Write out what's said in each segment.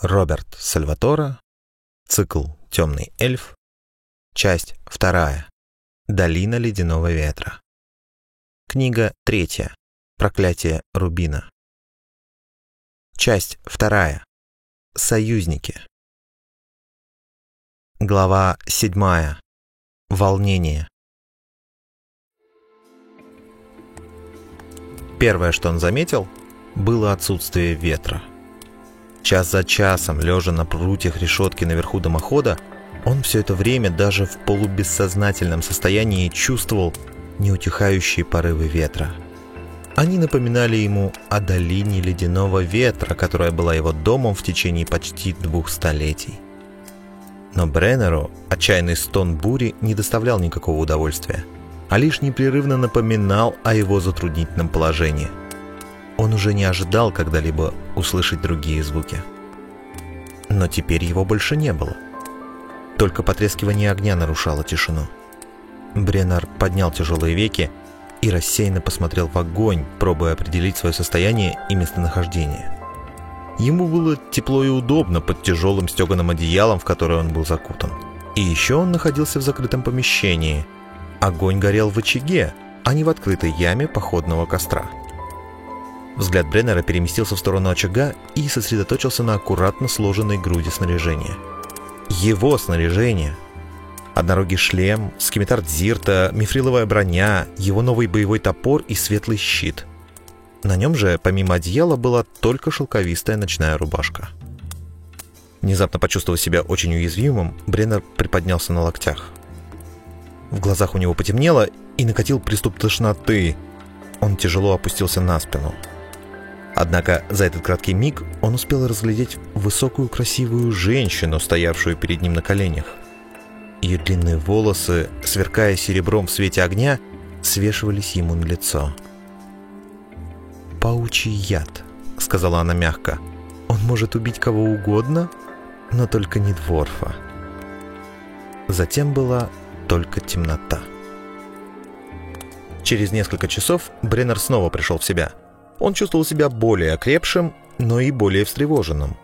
Роберт Сальватора, цикл «Темный эльф», часть вторая, «Долина ледяного ветра». Книга третья, «Проклятие Рубина». Часть вторая, «Союзники». Глава седьмая, «Волнение». Первое, что он заметил, было отсутствие ветра – Час за часом, лежа на прутьях решетки наверху дымохода, он все это время даже в полубессознательном состоянии чувствовал неутихающие порывы ветра. Они напоминали ему о долине ледяного ветра, которая была его домом в течение почти двух столетий. Но Бреннеру отчаянный стон бури не доставлял никакого удовольствия, а лишь непрерывно напоминал о его затруднительном положении – он уже не ожидал когда-либо услышать другие звуки. Но теперь его больше не было. Только потрескивание огня нарушало тишину. Бреннер поднял тяжелые веки и рассеянно посмотрел в огонь, пробуя определить свое состояние и местонахождение. Ему было тепло и удобно под тяжелым стеганым одеялом, в которое он был закутан. И еще он находился в закрытом помещении. Огонь горел в очаге, а не в открытой яме походного костра. Взгляд Бреннера переместился в сторону очага и сосредоточился на аккуратно сложенной груди снаряжения. Его снаряжение! Однорогий шлем, скимитар Дзирта, мифриловая броня, его новый боевой топор и светлый щит. На нем же, помимо одеяла, была только шелковистая ночная рубашка. Внезапно почувствовав себя очень уязвимым, Бреннер приподнялся на локтях. В глазах у него потемнело и накатил приступ тошноты. Он тяжело опустился на спину. Однако за этот краткий миг он успел разглядеть высокую красивую женщину, стоявшую перед ним на коленях. Ее длинные волосы, сверкая серебром в свете огня, свешивались ему на лицо. «Паучий яд», — сказала она мягко. «Он может убить кого угодно, но только не дворфа». Затем была только темнота. Через несколько часов Бреннер снова пришел в себя — он чувствовал себя более окрепшим, но и более встревоженным.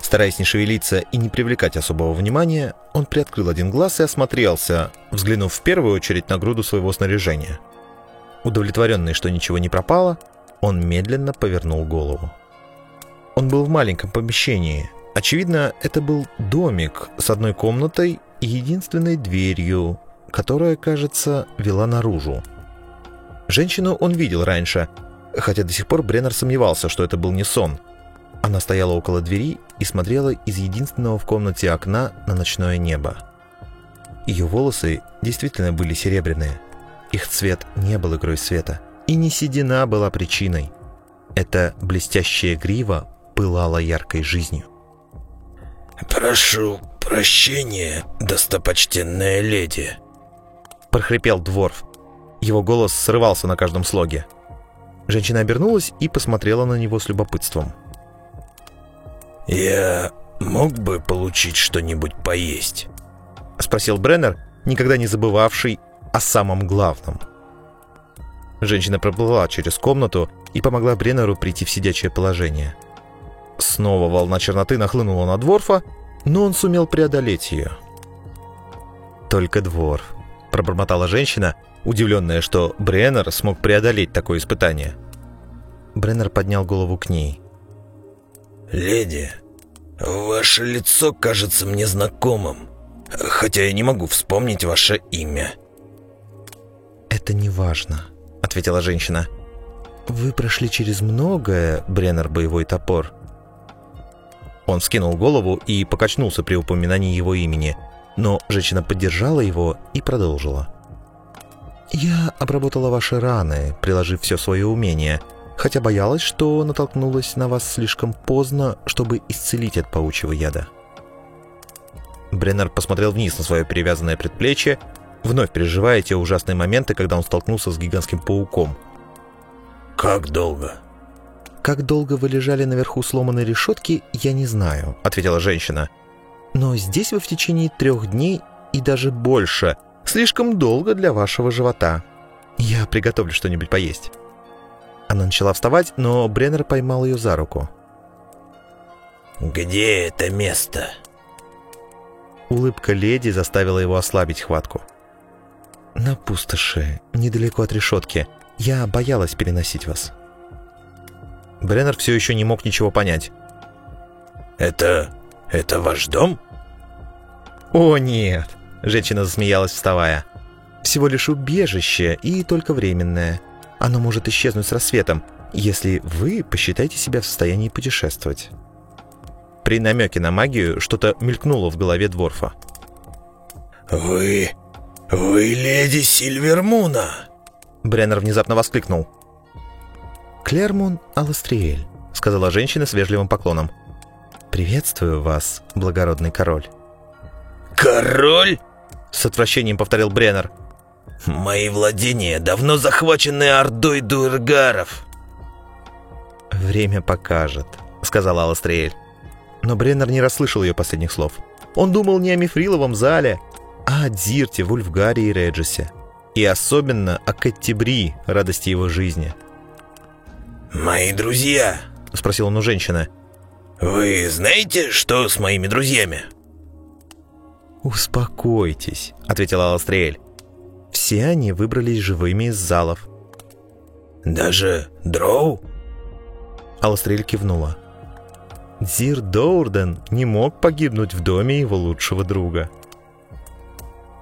Стараясь не шевелиться и не привлекать особого внимания, он приоткрыл один глаз и осмотрелся, взглянув в первую очередь на груду своего снаряжения. Удовлетворенный, что ничего не пропало, он медленно повернул голову. Он был в маленьком помещении. Очевидно, это был домик с одной комнатой и единственной дверью, которая, кажется, вела наружу. Женщину он видел раньше – хотя до сих пор Бреннер сомневался, что это был не сон. Она стояла около двери и смотрела из единственного в комнате окна на ночное небо. Ее волосы действительно были серебряные. Их цвет не был игрой света. И не седина была причиной. Эта блестящая грива пылала яркой жизнью. «Прошу прощения, достопочтенная леди», — прохрипел Дворф. Его голос срывался на каждом слоге. Женщина обернулась и посмотрела на него с любопытством. «Я мог бы получить что-нибудь поесть?» — спросил Бреннер, никогда не забывавший о самом главном. Женщина проплыла через комнату и помогла Бреннеру прийти в сидячее положение. Снова волна черноты нахлынула на Дворфа, но он сумел преодолеть ее. «Только Дворф», — пробормотала женщина, удивленная, что Бреннер смог преодолеть такое испытание. Бреннер поднял голову к ней. «Леди, ваше лицо кажется мне знакомым, хотя я не могу вспомнить ваше имя». «Это не важно», — ответила женщина. «Вы прошли через многое, Бреннер Боевой Топор». Он вскинул голову и покачнулся при упоминании его имени, но женщина поддержала его и продолжила. «Я обработала ваши раны, приложив все свое умение, хотя боялась, что натолкнулась на вас слишком поздно, чтобы исцелить от паучьего яда». Бреннер посмотрел вниз на свое перевязанное предплечье, вновь переживая те ужасные моменты, когда он столкнулся с гигантским пауком. «Как долго?» «Как долго вы лежали наверху сломанной решетки, я не знаю», — ответила женщина. «Но здесь вы в течение трех дней и даже больше — Слишком долго для вашего живота. Я приготовлю что-нибудь поесть». Она начала вставать, но Бреннер поймал ее за руку. где это место?» Улыбка леди заставила его ослабить хватку. «На пустоши, недалеко от решетки. Я боялась переносить вас». Бреннер все еще не мог ничего понять. «Это... это ваш дом?» «О, нет!» — женщина засмеялась, вставая. «Всего лишь убежище, и только временное. Оно может исчезнуть с рассветом, если вы посчитаете себя в состоянии путешествовать». При намеке на магию что-то мелькнуло в голове Дворфа. «Вы... вы леди Сильвермуна!» Бреннер внезапно воскликнул. «Клермун Аластриэль», — сказала женщина с вежливым поклоном. «Приветствую вас, благородный король». «Король?» — с отвращением повторил Бреннер. «Мои владения давно захвачены ордой дуэргаров». «Время покажет», — сказала Аластриэль. Но Бреннер не расслышал ее последних слов. Он думал не о Мифриловом зале, а о Дзирте, Вульфгаре и Реджисе. И особенно о Каттебри, радости его жизни. «Мои друзья?» — спросил он у женщины. «Вы знаете, что с моими друзьями?» «Успокойтесь», — ответила Аластриэль. «Все они выбрались живыми из залов». «Даже Дроу?» Аластриэль кивнула. Зир Доурден не мог погибнуть в доме его лучшего друга.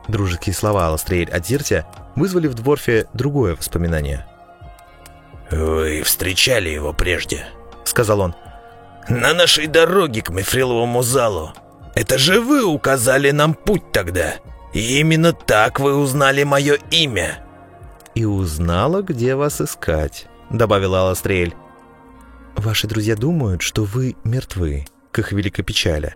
Дружеские слова Аластриэль о Зирте вызвали в Дворфе другое воспоминание. «Вы встречали его прежде», — сказал он. «На нашей дороге к Мифриловому залу. Это же вы указали нам путь тогда. И именно так вы узнали мое имя». «И узнала, где вас искать», — добавила Аластриэль. Ваши друзья думают, что вы мертвы, к их великой печали.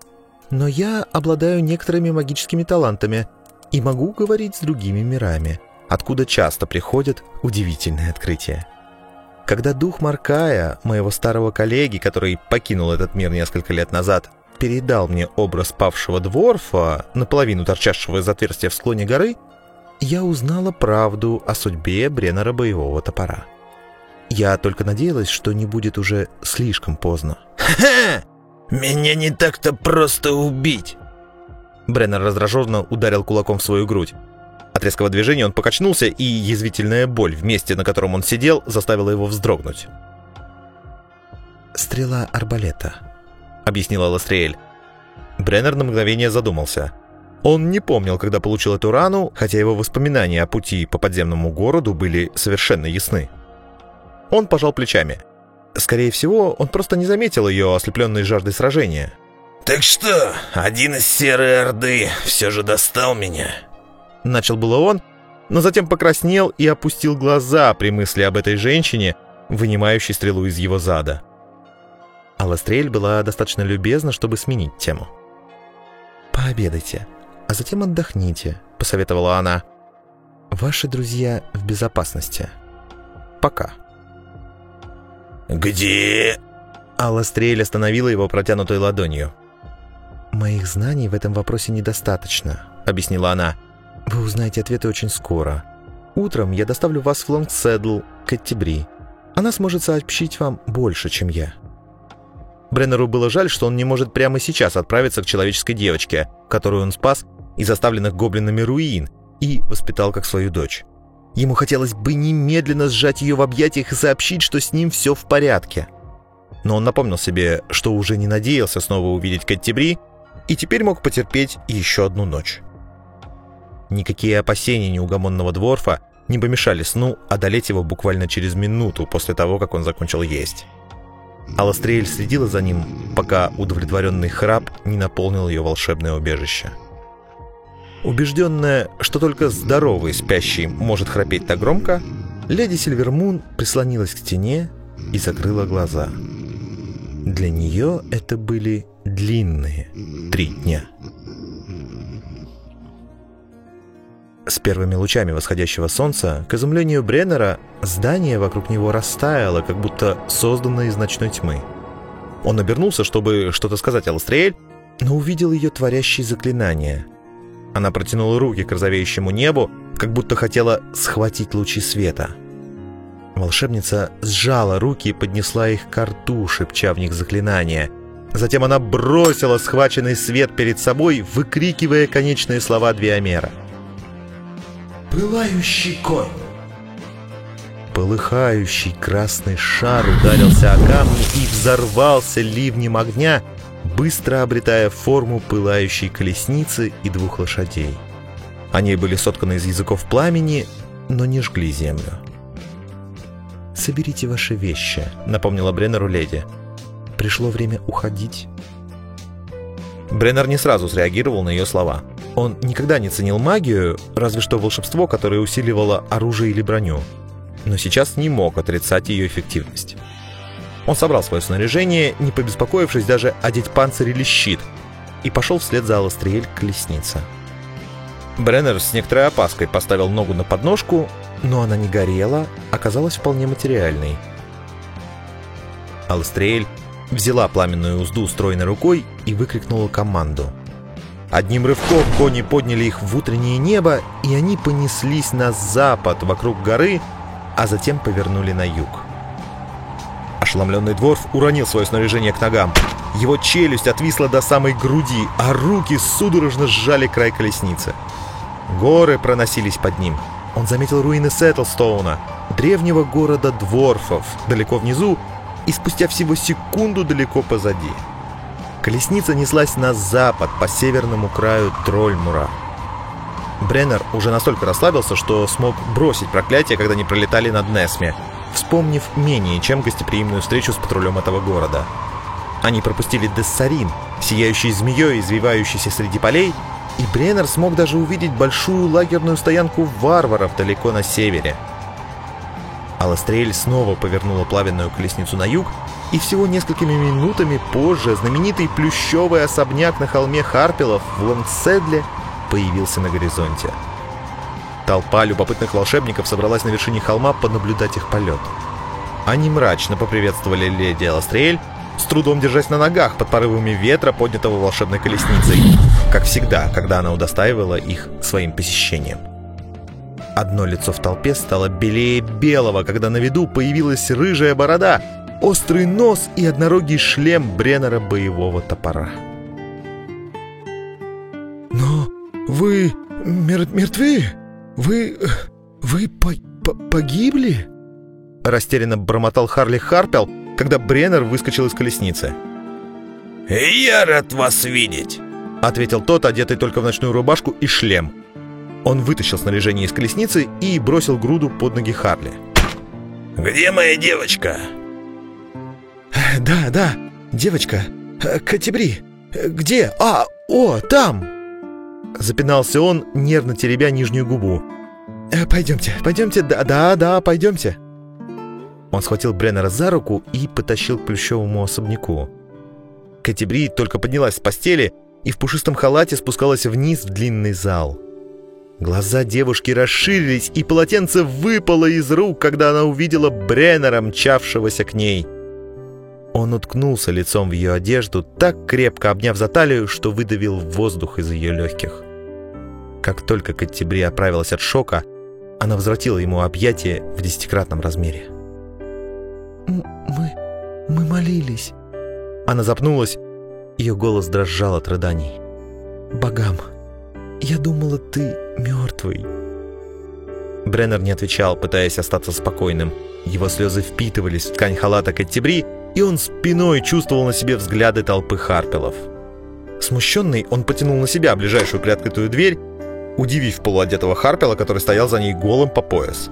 Но я обладаю некоторыми магическими талантами и могу говорить с другими мирами, откуда часто приходят удивительные открытия. Когда дух Маркая, моего старого коллеги, который покинул этот мир несколько лет назад, передал мне образ павшего дворфа, наполовину торчавшего из отверстия в склоне горы, я узнала правду о судьбе Бреннера боевого топора. Я только надеялась, что не будет уже слишком поздно. «Ха! Меня не так-то просто убить!» Бреннер раздраженно ударил кулаком в свою грудь. От резкого движения он покачнулся, и язвительная боль в месте, на котором он сидел, заставила его вздрогнуть. «Стрела арбалета», — объяснила Ластриэль. Бреннер на мгновение задумался. Он не помнил, когда получил эту рану, хотя его воспоминания о пути по подземному городу были совершенно ясны. Он пожал плечами. Скорее всего, он просто не заметил ее, ослепленной жаждой сражения. «Так что, один из Серой Орды все же достал меня?» Начал было он, но затем покраснел и опустил глаза при мысли об этой женщине, вынимающей стрелу из его зада. Аластрель была достаточно любезна, чтобы сменить тему. «Пообедайте, а затем отдохните», — посоветовала она. «Ваши друзья в безопасности. Пока». «Где?» Аластрель остановила его протянутой ладонью. «Моих знаний в этом вопросе недостаточно», — объяснила она. «Вы узнаете ответы очень скоро. Утром я доставлю вас в Лонгседл к Эттибри. Она сможет сообщить вам больше, чем я». Бреннеру было жаль, что он не может прямо сейчас отправиться к человеческой девочке, которую он спас из оставленных гоблинами руин и воспитал как свою дочь. Ему хотелось бы немедленно сжать ее в объятиях и сообщить, что с ним все в порядке. Но он напомнил себе, что уже не надеялся снова увидеть Каттебри, и теперь мог потерпеть еще одну ночь. Никакие опасения неугомонного дворфа не помешали сну одолеть его буквально через минуту после того, как он закончил есть. Аластриэль следила за ним, пока удовлетворенный храп не наполнил ее волшебное убежище. Убежденная, что только здоровый спящий может храпеть так громко, леди Сильвермун прислонилась к стене и закрыла глаза. Для нее это были длинные три дня. С первыми лучами восходящего солнца, к изумлению Бреннера, здание вокруг него растаяло, как будто созданное из ночной тьмы. Он обернулся, чтобы что-то сказать Аластриэль, но увидел ее творящие заклинания. Она протянула руки к розовеющему небу, как будто хотела схватить лучи света. Волшебница сжала руки и поднесла их к рту, шепча в них заклинания. Затем она бросила схваченный свет перед собой, выкрикивая конечные слова Двиомера. «Пылающий конь!» Полыхающий красный шар ударился о камни и взорвался ливнем огня, быстро обретая форму пылающей колесницы и двух лошадей. Они были сотканы из языков пламени, но не жгли землю. «Соберите ваши вещи», — напомнила Бреннеру леди. «Пришло время уходить». Бреннер не сразу среагировал на ее слова. Он никогда не ценил магию, разве что волшебство, которое усиливало оружие или броню. Но сейчас не мог отрицать ее эффективность. Он собрал свое снаряжение, не побеспокоившись даже одеть панцирь или щит, и пошел вслед за Аластриэль к колеснице. Бреннер с некоторой опаской поставил ногу на подножку, но она не горела, оказалась вполне материальной. Аластриэль взяла пламенную узду устроенной рукой и выкрикнула команду. Одним рывком кони подняли их в утреннее небо, и они понеслись на запад вокруг горы, а затем повернули на юг. Ошеломленный дворф уронил свое снаряжение к ногам. Его челюсть отвисла до самой груди, а руки судорожно сжали край колесницы. Горы проносились под ним. Он заметил руины Сеттлстоуна, древнего города дворфов, далеко внизу, и спустя всего секунду далеко позади. Колесница неслась на запад, по северному краю Трольмура. Бреннер уже настолько расслабился, что смог бросить проклятие, когда они пролетали над Несме, вспомнив менее чем гостеприимную встречу с патрулем этого города. Они пропустили Дессарин, сияющий змеей, извивающийся среди полей, и Бреннер смог даже увидеть большую лагерную стоянку варваров далеко на севере. Аластрель снова повернула плавенную колесницу на юг, и всего несколькими минутами позже знаменитый плющевый особняк на холме Харпелов в Лонгседле появился на горизонте. Толпа любопытных волшебников собралась на вершине холма понаблюдать их полет. Они мрачно поприветствовали леди Аластриэль, с трудом держась на ногах под порывами ветра, поднятого волшебной колесницей, как всегда, когда она удостаивала их своим посещением. Одно лицо в толпе стало белее белого, когда на виду появилась рыжая борода, острый нос и однорогий шлем Бреннера боевого топора. «Но вы мер мертвы? Вы... вы по по погибли?» Растерянно бормотал Харли Харпел, когда Бреннер выскочил из колесницы. «Я рад вас видеть!» — ответил тот, одетый только в ночную рубашку и шлем. Он вытащил снаряжение из колесницы и бросил груду под ноги Харли. «Где моя девочка?» «Да, да, девочка. Катебри. Где? А, о, там!» Запинался он, нервно теребя нижнюю губу. «Пойдемте, пойдемте, да, да, да, пойдемте». Он схватил Бреннера за руку и потащил к плющевому особняку. Кэти Бри только поднялась с постели и в пушистом халате спускалась вниз в длинный зал. Глаза девушки расширились, и полотенце выпало из рук, когда она увидела Бреннера, мчавшегося к ней. Он уткнулся лицом в ее одежду, так крепко обняв за талию, что выдавил воздух из ее легких. Как только Каттебри оправилась от шока, она возвратила ему объятие в десятикратном размере. «Мы... мы молились». Она запнулась, ее голос дрожал от рыданий. «Богам, я думала, ты мертвый». Бреннер не отвечал, пытаясь остаться спокойным. Его слезы впитывались в ткань халата Каттебри, и он спиной чувствовал на себе взгляды толпы Харпелов. Смущенный, он потянул на себя ближайшую приоткрытую дверь, удивив полуодетого Харпела, который стоял за ней голым по пояс.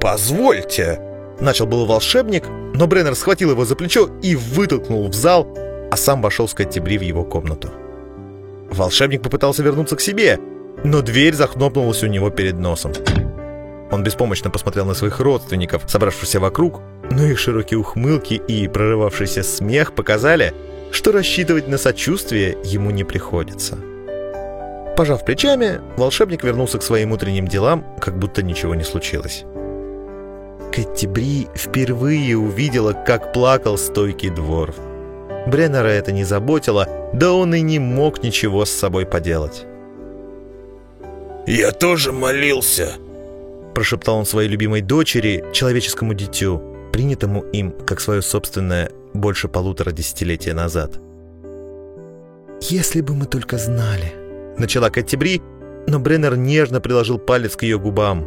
«Позвольте!» Начал был волшебник, но Бреннер схватил его за плечо и вытолкнул в зал, а сам вошел с Каттебри в его комнату. Волшебник попытался вернуться к себе, но дверь захлопнулась у него перед носом. Он беспомощно посмотрел на своих родственников, собравшихся вокруг, но их широкие ухмылки и прорывавшийся смех показали, что рассчитывать на сочувствие ему не приходится. Пожав плечами, волшебник вернулся к своим утренним делам, как будто ничего не случилось. Кэти Бри впервые увидела, как плакал стойкий дворф. Бреннера это не заботило, да он и не мог ничего с собой поделать. «Я тоже молился», — прошептал он своей любимой дочери, человеческому дитю, принятому им как свое собственное больше полутора десятилетия назад. «Если бы мы только знали», — начала Каттибри, но Бреннер нежно приложил палец к ее губам.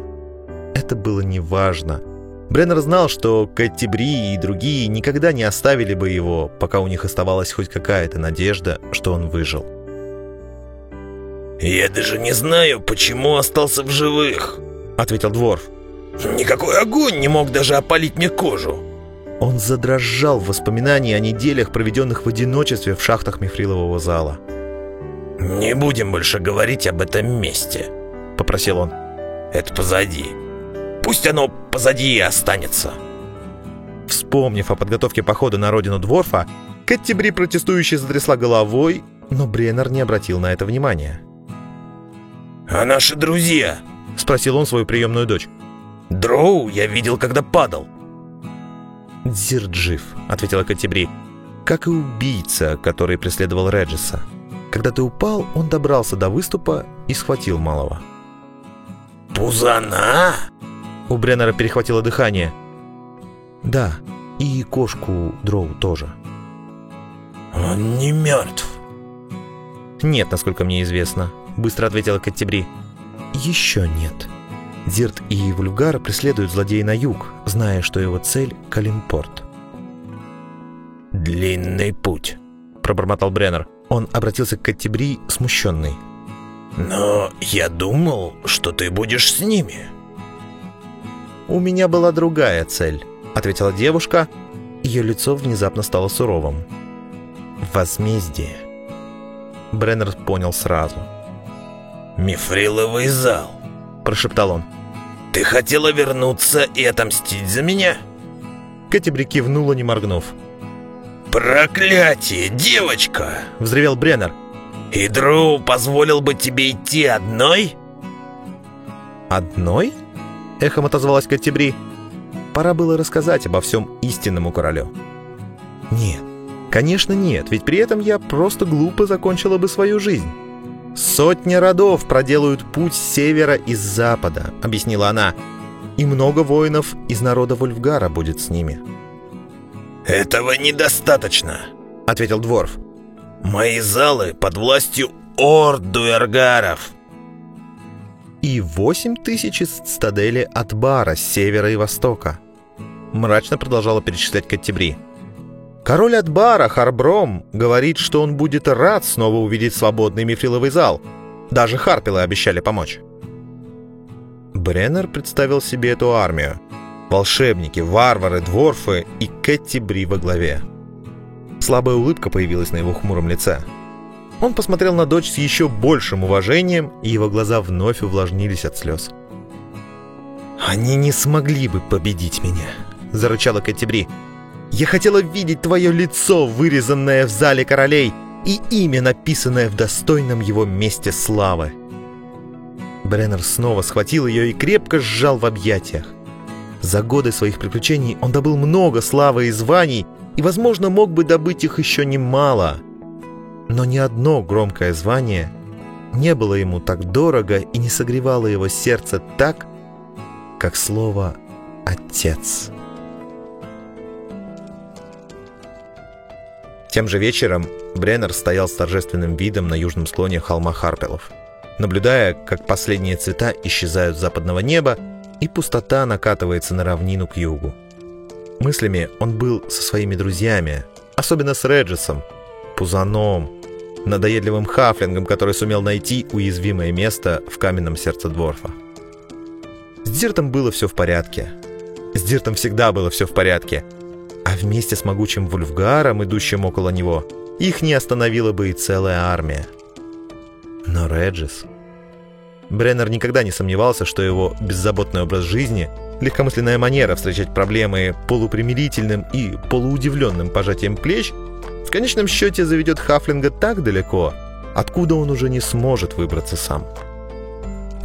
Это было неважно. Бреннер знал, что Каттибри и другие никогда не оставили бы его, пока у них оставалась хоть какая-то надежда, что он выжил. «Я даже не знаю, почему остался в живых», — ответил Дворф. «Никакой огонь не мог даже опалить мне кожу». Он задрожал в воспоминании о неделях, проведенных в одиночестве в шахтах мифрилового зала. «Не будем больше говорить об этом месте», — попросил он. «Это позади. Пусть оно позади и останется». Вспомнив о подготовке похода на родину Дворфа, Кэттибри протестующе затрясла головой, но Бреннер не обратил на это внимания. «А наши друзья?» — спросил он свою приемную дочь. «Дроу я видел, когда падал». «Дзирт жив», — ответила Катебри, «как и убийца, который преследовал Реджиса. Когда ты упал, он добрался до выступа и схватил малого». «Пузана?» У Бреннера перехватило дыхание. «Да, и кошку Дроу тоже». «Он не мертв?» «Нет, насколько мне известно», — быстро ответила Каттебри. «Еще нет». Дирт и Вульгар преследуют злодея на юг, зная, что его цель — Калимпорт. «Длинный путь», — пробормотал Бреннер. Он обратился к Каттебри, смущенный. «Но я думал, что ты будешь с ними». «У меня была другая цель», — ответила девушка. Ее лицо внезапно стало суровым. «Возмездие». Бреннер понял сразу. «Мифриловый зал», — прошептал он. «Ты хотела вернуться и отомстить за меня?» Кэтибри кивнула, не моргнув. «Проклятие, девочка!» — взревел Бреннер. «И Дроу позволил бы тебе идти одной?» «Одной?» — эхом отозвалась Каттебри. Пора было рассказать обо всем истинному королю. «Нет, конечно нет, ведь при этом я просто глупо закончила бы свою жизнь». «Сотни родов проделают путь с севера и с запада», — объяснила она. «И много воинов из народа Вольфгара будет с ними». «Этого недостаточно», — ответил Дворф. «Мои залы под властью орд дуэргаров». «И восемь тысяч из стадели от бара с севера и востока», — мрачно продолжала перечислять Каттебри. Король Атбара, Харбром, говорит, что он будет рад снова увидеть свободный мифриловый зал. Даже Харпилы обещали помочь. Бреннер представил себе эту армию. Волшебники, варвары, дворфы и Кэти Бри во главе. Слабая улыбка появилась на его хмуром лице. Он посмотрел на дочь с еще большим уважением, и его глаза вновь увлажнились от слез. «Они не смогли бы победить меня», — зарычала Кэти Бри. Я хотела видеть твое лицо, вырезанное в зале королей, и имя, написанное в достойном его месте славы. Бреннер снова схватил ее и крепко сжал в объятиях. За годы своих приключений он добыл много славы и званий, и, возможно, мог бы добыть их еще немало. Но ни одно громкое звание не было ему так дорого и не согревало его сердце так, как слово «отец». Тем же вечером Бреннер стоял с торжественным видом на южном склоне холма Харпелов, наблюдая, как последние цвета исчезают с западного неба, и пустота накатывается на равнину к югу. Мыслями он был со своими друзьями, особенно с Реджисом, Пузаном, надоедливым хафлингом, который сумел найти уязвимое место в каменном сердце Дворфа. С Диртом было все в порядке. С Диртом всегда было все в порядке — а вместе с могучим Вульфгаром, идущим около него, их не остановила бы и целая армия. Но Реджис... Бреннер никогда не сомневался, что его беззаботный образ жизни, легкомысленная манера встречать проблемы полупримирительным и полуудивленным пожатием плеч в конечном счете заведет Хафлинга так далеко, откуда он уже не сможет выбраться сам.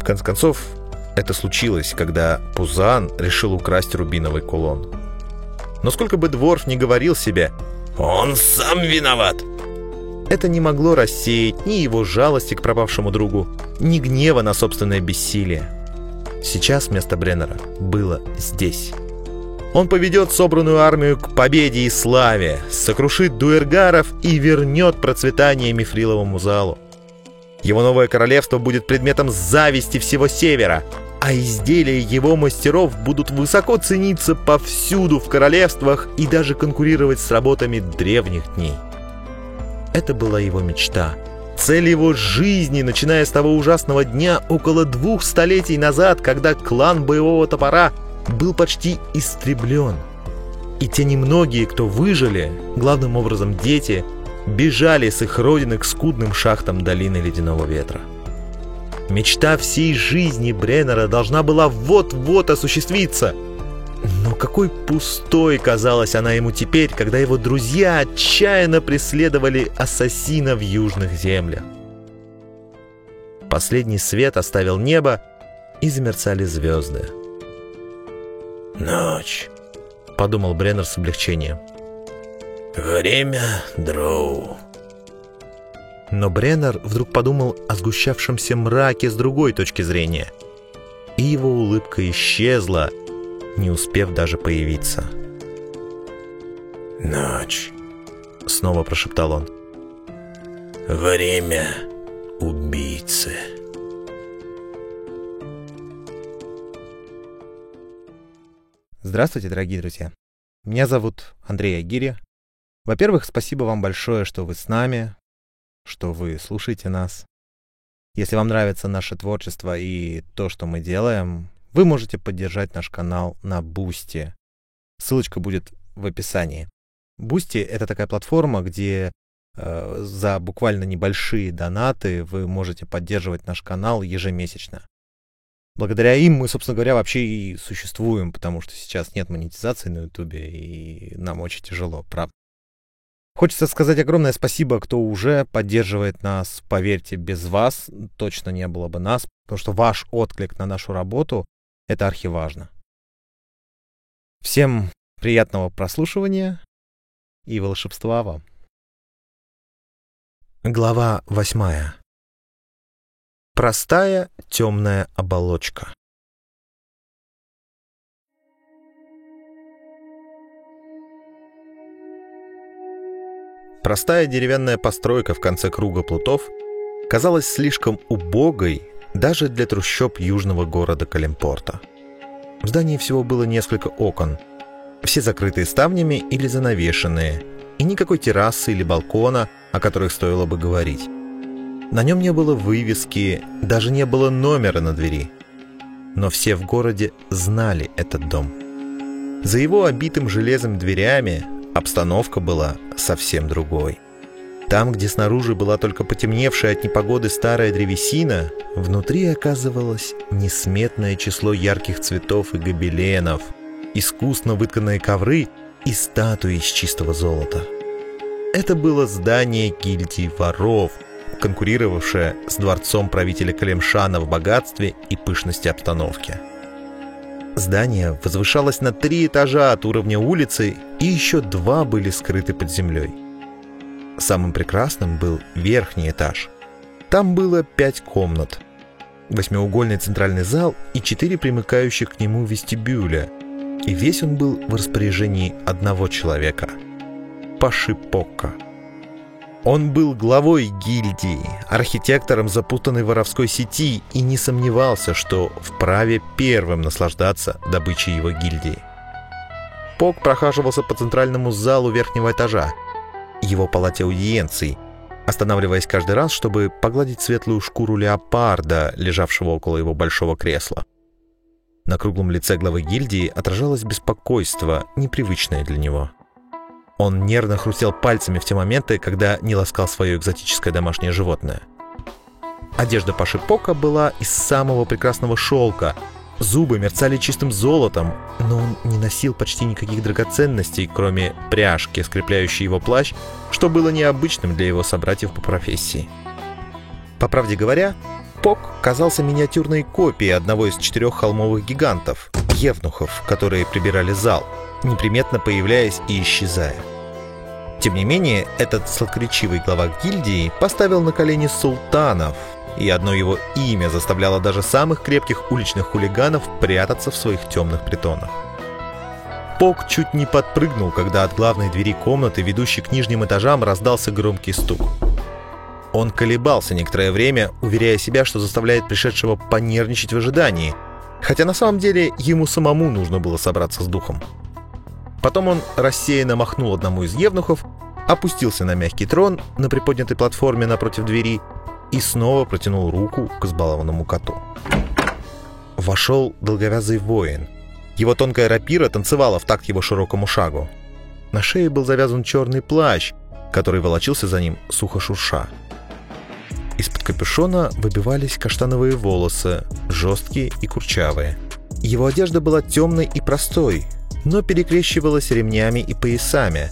В конце концов, это случилось, когда Пузан решил украсть рубиновый кулон. Но сколько бы Дворф не говорил себе «Он сам виноват!» Это не могло рассеять ни его жалости к пропавшему другу, ни гнева на собственное бессилие. Сейчас место Бреннера было здесь. Он поведет собранную армию к победе и славе, сокрушит дуэргаров и вернет процветание мифриловому залу. Его новое королевство будет предметом зависти всего Севера, а изделия его мастеров будут высоко цениться повсюду в королевствах и даже конкурировать с работами древних дней. Это была его мечта. Цель его жизни, начиная с того ужасного дня около двух столетий назад, когда клан боевого топора был почти истреблен. И те немногие, кто выжили, главным образом дети, бежали с их родины к скудным шахтам долины Ледяного Ветра. Мечта всей жизни Бреннера должна была вот-вот осуществиться. Но какой пустой казалась она ему теперь, когда его друзья отчаянно преследовали ассасина в южных землях. Последний свет оставил небо, и замерцали звезды. «Ночь», — подумал Бреннер с облегчением. «Время дроу». Но Бреннер вдруг подумал о сгущавшемся мраке с другой точки зрения. И его улыбка исчезла, не успев даже появиться. «Ночь», — снова прошептал он. «Время убийцы». Здравствуйте, дорогие друзья. Меня зовут Андрей Агири. Во-первых, спасибо вам большое, что вы с нами, что вы слушаете нас. Если вам нравится наше творчество и то, что мы делаем, вы можете поддержать наш канал на Boosty. Ссылочка будет в описании. Бусти — это такая платформа, где э, за буквально небольшие донаты вы можете поддерживать наш канал ежемесячно. Благодаря им мы, собственно говоря, вообще и существуем, потому что сейчас нет монетизации на Ютубе, и нам очень тяжело, правда. Хочется сказать огромное спасибо, кто уже поддерживает нас. Поверьте, без вас точно не было бы нас, потому что ваш отклик на нашу работу — это архиважно. Всем приятного прослушивания и волшебства вам. Глава восьмая. Простая темная оболочка. Простая деревянная постройка в конце круга плутов казалась слишком убогой даже для трущоб южного города Калимпорта. В здании всего было несколько окон, все закрытые ставнями или занавешенные, и никакой террасы или балкона, о которых стоило бы говорить. На нем не было вывески, даже не было номера на двери. Но все в городе знали этот дом. За его обитым железом дверями обстановка была совсем другой. Там, где снаружи была только потемневшая от непогоды старая древесина, внутри оказывалось несметное число ярких цветов и гобеленов, искусно вытканные ковры и статуи из чистого золота. Это было здание гильдии воров, конкурировавшее с дворцом правителя Калимшана в богатстве и пышности обстановки. Здание возвышалось на три этажа от уровня улицы, и еще два были скрыты под землей. Самым прекрасным был верхний этаж. Там было пять комнат. Восьмиугольный центральный зал и четыре примыкающих к нему вестибюля. И весь он был в распоряжении одного человека — Паши Покка. Он был главой гильдии, архитектором запутанной воровской сети и не сомневался, что вправе первым наслаждаться добычей его гильдии. Пок прохаживался по центральному залу верхнего этажа, его палате аудиенций, останавливаясь каждый раз, чтобы погладить светлую шкуру леопарда, лежавшего около его большого кресла. На круглом лице главы гильдии отражалось беспокойство, непривычное для него. Он нервно хрустел пальцами в те моменты, когда не ласкал свое экзотическое домашнее животное. Одежда Паши Пока была из самого прекрасного шелка. Зубы мерцали чистым золотом, но он не носил почти никаких драгоценностей, кроме пряжки, скрепляющей его плащ, что было необычным для его собратьев по профессии. По правде говоря, Пок казался миниатюрной копией одного из четырех холмовых гигантов, евнухов, которые прибирали зал — неприметно появляясь и исчезая. Тем не менее, этот сладкоречивый глава гильдии поставил на колени султанов, и одно его имя заставляло даже самых крепких уличных хулиганов прятаться в своих темных притонах. Пок чуть не подпрыгнул, когда от главной двери комнаты, ведущей к нижним этажам, раздался громкий стук. Он колебался некоторое время, уверяя себя, что заставляет пришедшего понервничать в ожидании, хотя на самом деле ему самому нужно было собраться с духом. Потом он рассеянно махнул одному из евнухов, опустился на мягкий трон на приподнятой платформе напротив двери и снова протянул руку к избалованному коту. Вошел долговязый воин. Его тонкая рапира танцевала в такт его широкому шагу. На шее был завязан черный плащ, который волочился за ним сухо шурша. Из-под капюшона выбивались каштановые волосы, жесткие и курчавые. Его одежда была темной и простой, но перекрещивалась ремнями и поясами,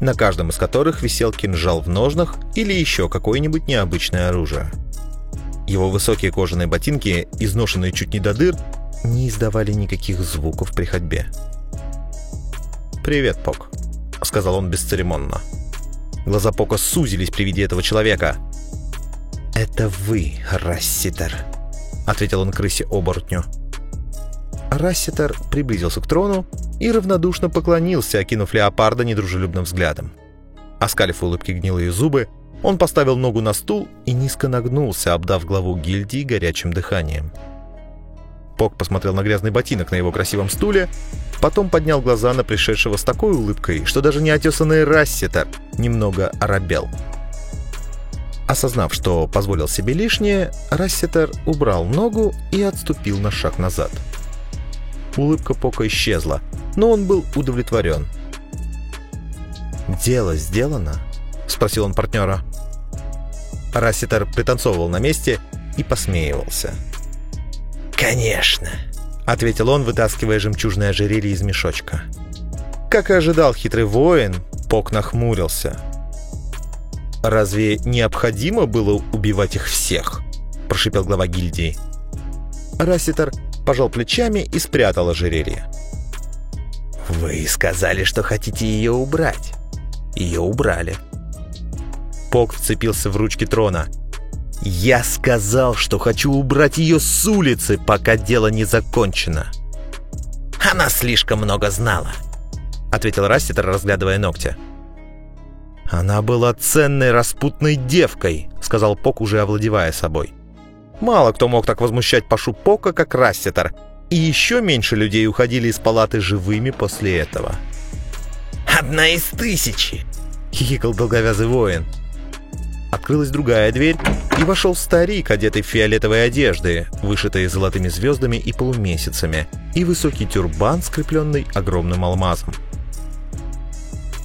на каждом из которых висел кинжал в ножнах или еще какое-нибудь необычное оружие. Его высокие кожаные ботинки, изношенные чуть не до дыр, не издавали никаких звуков при ходьбе. «Привет, Пок», — сказал он бесцеремонно. Глаза Пока сузились при виде этого человека — «Это вы, Расситер», — ответил он крысе-оборотню. Расситер приблизился к трону и равнодушно поклонился, окинув леопарда недружелюбным взглядом. Оскалив улыбки гнилые зубы, он поставил ногу на стул и низко нагнулся, обдав главу гильдии горячим дыханием. Пок посмотрел на грязный ботинок на его красивом стуле, потом поднял глаза на пришедшего с такой улыбкой, что даже неотесанный Расситер немного оробел — Осознав, что позволил себе лишнее, Рассетер убрал ногу и отступил на шаг назад. Улыбка Пока исчезла, но он был удовлетворен. «Дело сделано?» — спросил он партнера. Рассетер пританцовывал на месте и посмеивался. «Конечно!» — ответил он, вытаскивая жемчужное ожерелье из мешочка. Как и ожидал хитрый воин, Пок нахмурился — «Разве необходимо было убивать их всех?» – прошипел глава гильдии. Расситер пожал плечами и спрятал ожерелье. «Вы сказали, что хотите ее убрать. Ее убрали». Пок вцепился в ручки трона. «Я сказал, что хочу убрать ее с улицы, пока дело не закончено». «Она слишком много знала», — ответил Расситер, разглядывая ногти. «Она была ценной распутной девкой», — сказал Пок, уже овладевая собой. Мало кто мог так возмущать Пашу Пока, как Рассетер, и еще меньше людей уходили из палаты живыми после этого. «Одна из тысячи!» — хихикал долговязый воин. Открылась другая дверь, и вошел старик, одетый в фиолетовые одежды, вышитые золотыми звездами и полумесяцами, и высокий тюрбан, скрепленный огромным алмазом.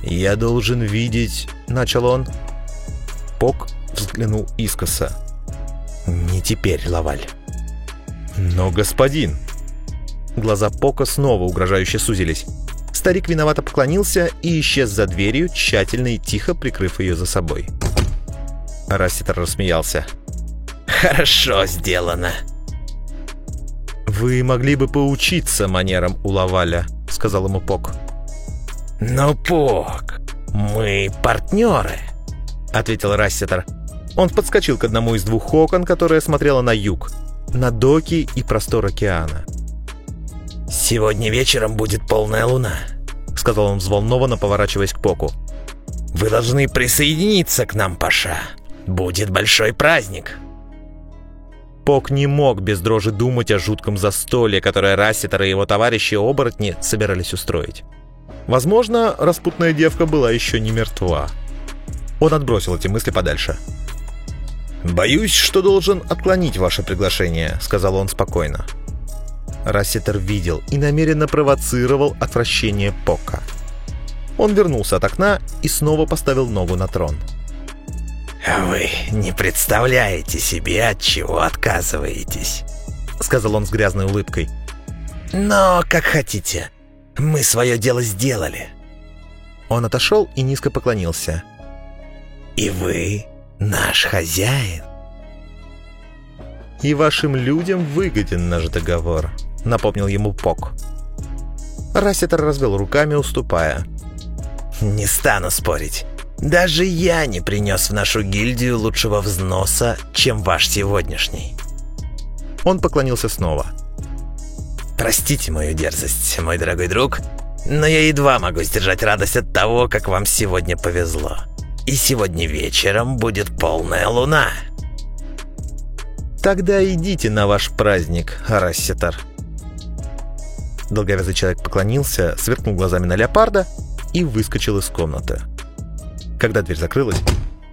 «Я должен видеть...» — начал он. Пок взглянул искоса. «Не теперь, Лаваль». «Но, господин...» Глаза Пока снова угрожающе сузились. Старик виновато поклонился и исчез за дверью, тщательно и тихо прикрыв ее за собой. Расситер рассмеялся. «Хорошо сделано!» «Вы могли бы поучиться манерам у Лаваля», — сказал ему Пок. «Но, Пок, мы партнеры», — ответил Рассетер. Он подскочил к одному из двух окон, которое смотрело на юг, на доки и простор океана. «Сегодня вечером будет полная луна», — сказал он взволнованно, поворачиваясь к Поку. «Вы должны присоединиться к нам, Паша. Будет большой праздник». Пок не мог без дрожи думать о жутком застолье, которое Рассетер и его товарищи-оборотни собирались устроить. Возможно, распутная девка была еще не мертва. Он отбросил эти мысли подальше. «Боюсь, что должен отклонить ваше приглашение», — сказал он спокойно. Рассетер видел и намеренно провоцировал отвращение Пока. Он вернулся от окна и снова поставил ногу на трон. «Вы не представляете себе, от чего отказываетесь», — сказал он с грязной улыбкой. «Но как хотите. Мы свое дело сделали. Он отошел и низко поклонился. И вы наш хозяин. И вашим людям выгоден наш договор, напомнил ему Пок. Рассетер развел руками, уступая. Не стану спорить. Даже я не принес в нашу гильдию лучшего взноса, чем ваш сегодняшний. Он поклонился снова. Простите мою дерзость, мой дорогой друг, но я едва могу сдержать радость от того, как вам сегодня повезло. И сегодня вечером будет полная луна». «Тогда идите на ваш праздник, Рассетер». Долговязый человек поклонился, сверкнул глазами на леопарда и выскочил из комнаты. Когда дверь закрылась,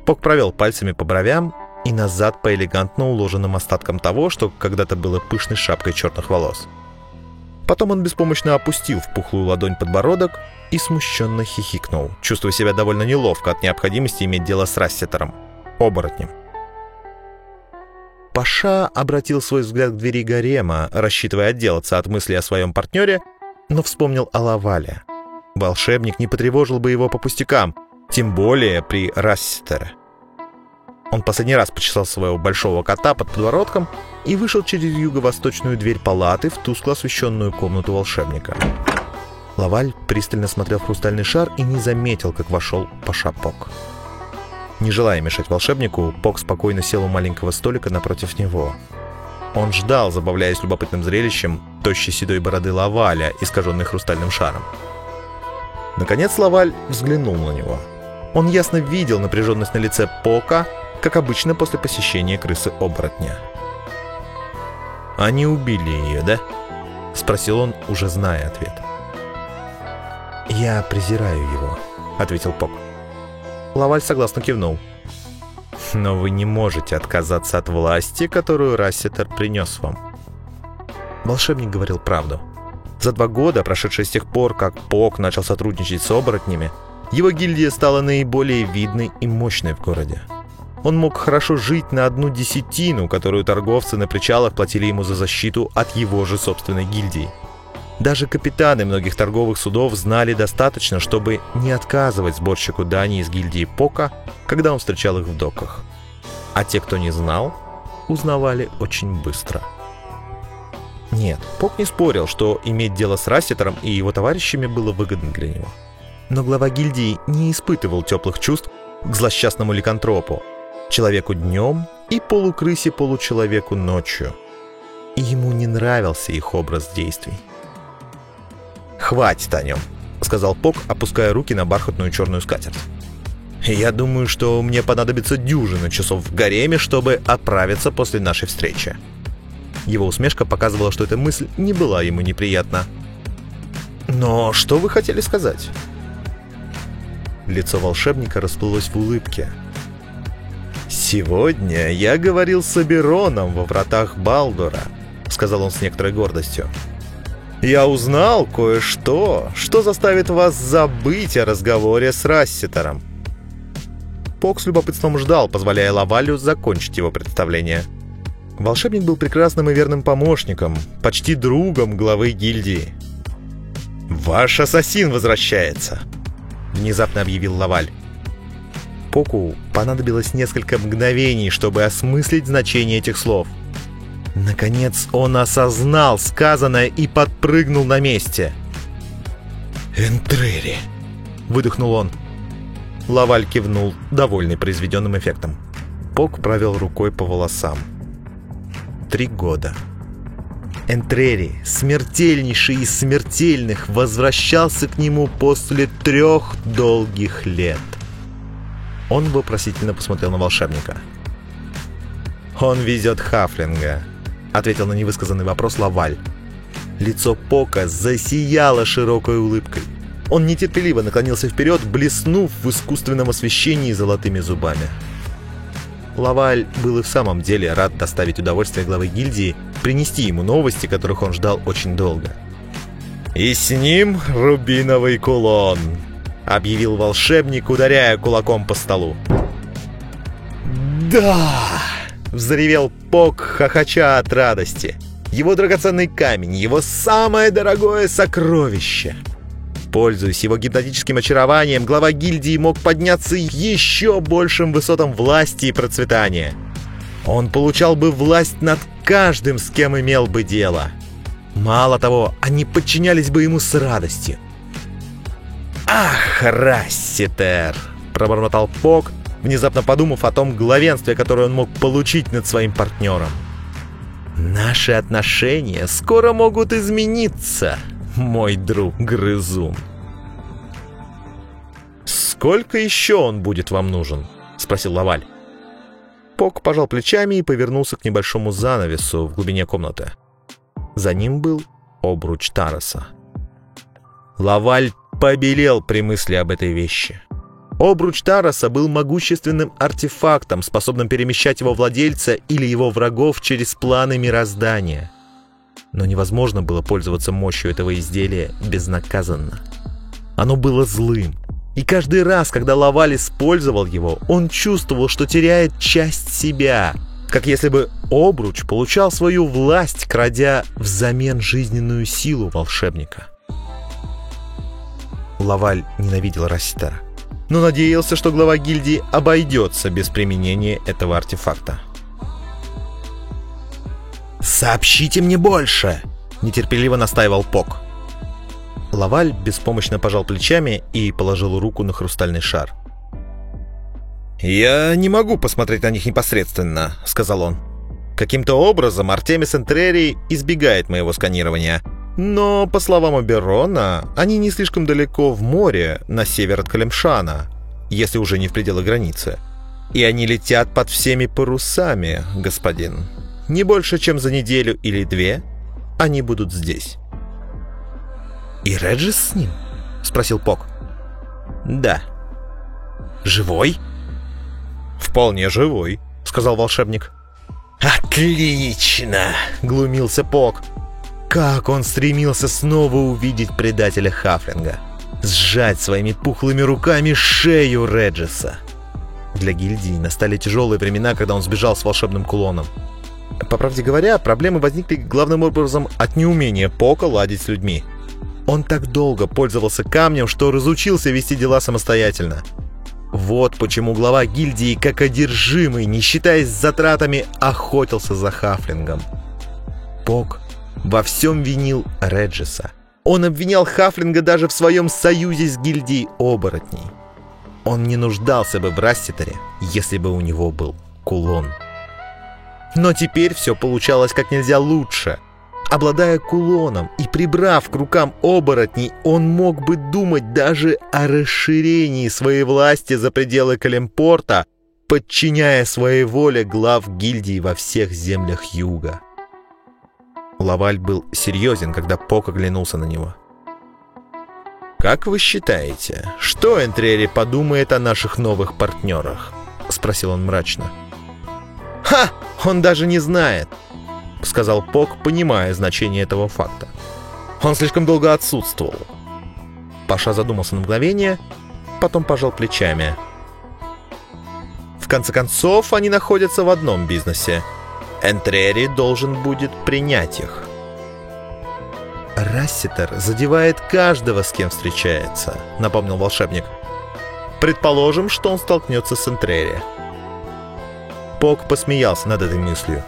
Пок провел пальцами по бровям и назад по элегантно уложенным остаткам того, что когда-то было пышной шапкой черных волос. Потом он беспомощно опустил в пухлую ладонь подбородок и смущенно хихикнул, чувствуя себя довольно неловко от необходимости иметь дело с Рассетером, оборотнем. Паша обратил свой взгляд к двери гарема, рассчитывая отделаться от мысли о своем партнере, но вспомнил о Лавале. Волшебник не потревожил бы его по пустякам, тем более при Рассетере. Он последний раз почесал своего большого кота под подбородком и вышел через юго-восточную дверь палаты в тускло освещенную комнату волшебника. Лаваль пристально смотрел в хрустальный шар и не заметил, как вошел Паша Пок. Не желая мешать волшебнику, Пок спокойно сел у маленького столика напротив него. Он ждал, забавляясь любопытным зрелищем тощей седой бороды Лаваля, искаженной хрустальным шаром. Наконец Лаваль взглянул на него. Он ясно видел напряженность на лице Пока, как обычно после посещения крысы-оборотня. «Они убили ее, да?» — спросил он, уже зная ответ. «Я презираю его», — ответил Пок. Лаваль согласно кивнул. «Но вы не можете отказаться от власти, которую Рассетер принес вам». Волшебник говорил правду. За два года, прошедшие с тех пор, как Пок начал сотрудничать с оборотнями, его гильдия стала наиболее видной и мощной в городе. Он мог хорошо жить на одну десятину, которую торговцы на причалах платили ему за защиту от его же собственной гильдии. Даже капитаны многих торговых судов знали достаточно, чтобы не отказывать сборщику дани из гильдии Пока, когда он встречал их в доках. А те, кто не знал, узнавали очень быстро. Нет, Пок не спорил, что иметь дело с Рассетером и его товарищами было выгодно для него. Но глава гильдии не испытывал теплых чувств к злосчастному ликантропу, человеку днем и полукрысе-получеловеку ночью. И ему не нравился их образ действий. «Хватит о нем», — сказал Пок, опуская руки на бархатную черную скатерть. «Я думаю, что мне понадобится дюжина часов в гареме, чтобы оправиться после нашей встречи». Его усмешка показывала, что эта мысль не была ему неприятна. «Но что вы хотели сказать?» Лицо волшебника расплылось в улыбке, «Сегодня я говорил с Абероном во вратах Балдора», — сказал он с некоторой гордостью. «Я узнал кое-что, что заставит вас забыть о разговоре с Рассетером». Пок с любопытством ждал, позволяя Лавалю закончить его представление. Волшебник был прекрасным и верным помощником, почти другом главы гильдии. «Ваш ассасин возвращается!» — внезапно объявил Лаваль. Поку понадобилось несколько мгновений, чтобы осмыслить значение этих слов. Наконец он осознал сказанное и подпрыгнул на месте. «Энтрери!» — выдохнул он. Лаваль кивнул, довольный произведенным эффектом. Пок провел рукой по волосам. Три года. Энтрери, смертельнейший из смертельных, возвращался к нему после трех долгих лет. Он вопросительно посмотрел на волшебника. «Он везет Хафлинга», — ответил на невысказанный вопрос Лаваль. Лицо Пока засияло широкой улыбкой. Он нетерпеливо наклонился вперед, блеснув в искусственном освещении золотыми зубами. Лаваль был и в самом деле рад доставить удовольствие главы гильдии, принести ему новости, которых он ждал очень долго. «И с ним рубиновый кулон», объявил волшебник, ударяя кулаком по столу. «Да!» — взревел Пок, хохоча от радости. Его драгоценный камень, его самое дорогое сокровище. Пользуясь его гипнотическим очарованием, глава гильдии мог подняться еще большим высотам власти и процветания. Он получал бы власть над каждым, с кем имел бы дело. Мало того, они подчинялись бы ему с радостью. «Ах, Расситер!» — пробормотал Пок, внезапно подумав о том главенстве, которое он мог получить над своим партнером. «Наши отношения скоро могут измениться, мой друг Грызун». «Сколько еще он будет вам нужен?» — спросил Лаваль. Пок пожал плечами и повернулся к небольшому занавесу в глубине комнаты. За ним был обруч Тараса. Лаваль побелел при мысли об этой вещи. Обруч Тараса был могущественным артефактом, способным перемещать его владельца или его врагов через планы мироздания. Но невозможно было пользоваться мощью этого изделия безнаказанно. Оно было злым, и каждый раз, когда Лаваль использовал его, он чувствовал, что теряет часть себя, как если бы обруч получал свою власть, крадя взамен жизненную силу волшебника. Лаваль ненавидел Растера но надеялся, что глава гильдии обойдется без применения этого артефакта. «Сообщите мне больше!» — нетерпеливо настаивал Пок. Лаваль беспомощно пожал плечами и положил руку на хрустальный шар. «Я не могу посмотреть на них непосредственно», — сказал он. «Каким-то образом Артемис Энтрери избегает моего сканирования, но, по словам Аберона, они не слишком далеко в море, на север от Калимшана, если уже не в пределах границы. И они летят под всеми парусами, господин. Не больше, чем за неделю или две они будут здесь. «И Реджис с ним?» — спросил Пок. «Да». «Живой?» «Вполне живой», — сказал волшебник. «Отлично!» — глумился Пок. Как он стремился снова увидеть предателя Хафлинга. Сжать своими пухлыми руками шею Реджиса. Для гильдии настали тяжелые времена, когда он сбежал с волшебным кулоном. По правде говоря, проблемы возникли главным образом от неумения Пока ладить с людьми. Он так долго пользовался камнем, что разучился вести дела самостоятельно. Вот почему глава гильдии, как одержимый, не считаясь затратами, охотился за Хафлингом. Пок во всем винил Реджиса. Он обвинял Хафлинга даже в своем союзе с гильдией оборотней. Он не нуждался бы в Расситере, если бы у него был кулон. Но теперь все получалось как нельзя лучше. Обладая кулоном и прибрав к рукам оборотней, он мог бы думать даже о расширении своей власти за пределы Калимпорта, подчиняя своей воле глав гильдии во всех землях юга. Лаваль был серьезен, когда Пок оглянулся на него. «Как вы считаете, что Энтрери подумает о наших новых партнерах?» — спросил он мрачно. «Ха! Он даже не знает!» — сказал Пок, понимая значение этого факта. «Он слишком долго отсутствовал». Паша задумался на мгновение, потом пожал плечами. «В конце концов, они находятся в одном бизнесе — Энтрери должен будет принять их. «Расситер задевает каждого, с кем встречается», — напомнил волшебник. «Предположим, что он столкнется с Энтрери». Пок посмеялся над этой мыслью.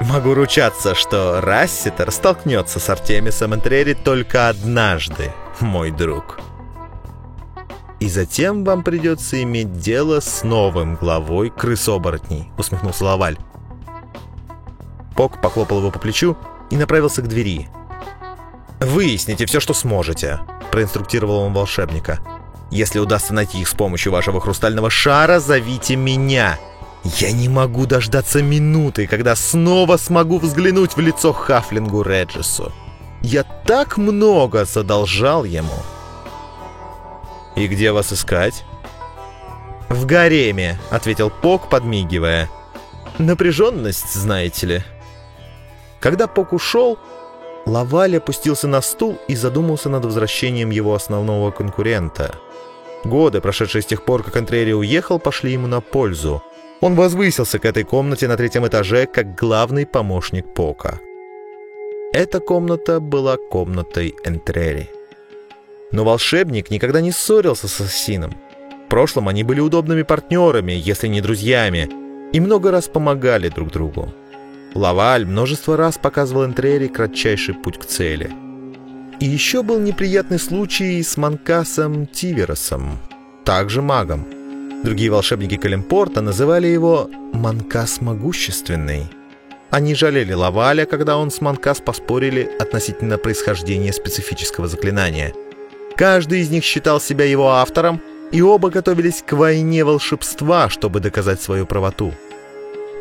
«Могу ручаться, что Расситер столкнется с Артемисом Энтрери только однажды, мой друг». «И затем вам придется иметь дело с новым главой крыс-оборотней», — усмехнулся Лаваль. Пок похлопал его по плечу и направился к двери. «Выясните все, что сможете», — проинструктировал он волшебника. «Если удастся найти их с помощью вашего хрустального шара, зовите меня. Я не могу дождаться минуты, когда снова смогу взглянуть в лицо Хафлингу Реджису. Я так много задолжал ему». «И где вас искать?» «В гареме», — ответил Пок, подмигивая. «Напряженность, знаете ли». Когда Пок ушел, Лаваль опустился на стул и задумался над возвращением его основного конкурента. Годы, прошедшие с тех пор, как Антрери уехал, пошли ему на пользу. Он возвысился к этой комнате на третьем этаже как главный помощник Пока. Эта комната была комнатой Энтрери. Но волшебник никогда не ссорился с ассасином. В прошлом они были удобными партнерами, если не друзьями, и много раз помогали друг другу. Лаваль множество раз показывал Энтрери кратчайший путь к цели. И еще был неприятный случай с Манкасом Тиверосом, также магом. Другие волшебники Калимпорта называли его «Манкас Могущественный». Они жалели Лаваля, когда он с Манкас поспорили относительно происхождения специфического заклинания. Каждый из них считал себя его автором, и оба готовились к войне волшебства, чтобы доказать свою правоту.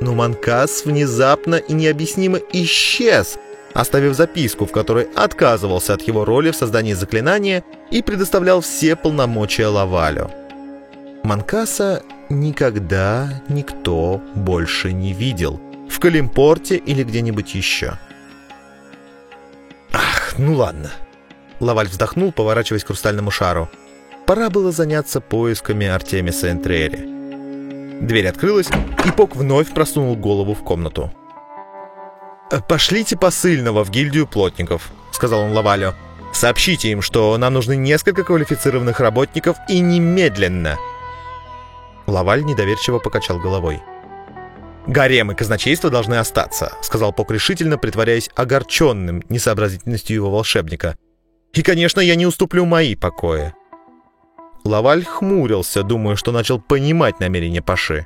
Но Манкас внезапно и необъяснимо исчез, оставив записку, в которой отказывался от его роли в создании заклинания и предоставлял все полномочия Лавалю. Манкаса никогда никто больше не видел, в Калимпорте или где-нибудь еще. Ах, ну ладно. Лаваль вздохнул, поворачиваясь к хрустальному шару. Пора было заняться поисками Артемиса Энтрери. Дверь открылась, и Пок вновь просунул голову в комнату. «Пошлите посыльного в гильдию плотников», — сказал он Лавалю. «Сообщите им, что нам нужны несколько квалифицированных работников и немедленно». Лаваль недоверчиво покачал головой. «Гарем и казначейство должны остаться», — сказал Пок решительно, притворяясь огорченным несообразительностью его волшебника. «И, конечно, я не уступлю мои покои». Лаваль хмурился, думая, что начал понимать намерения Паши.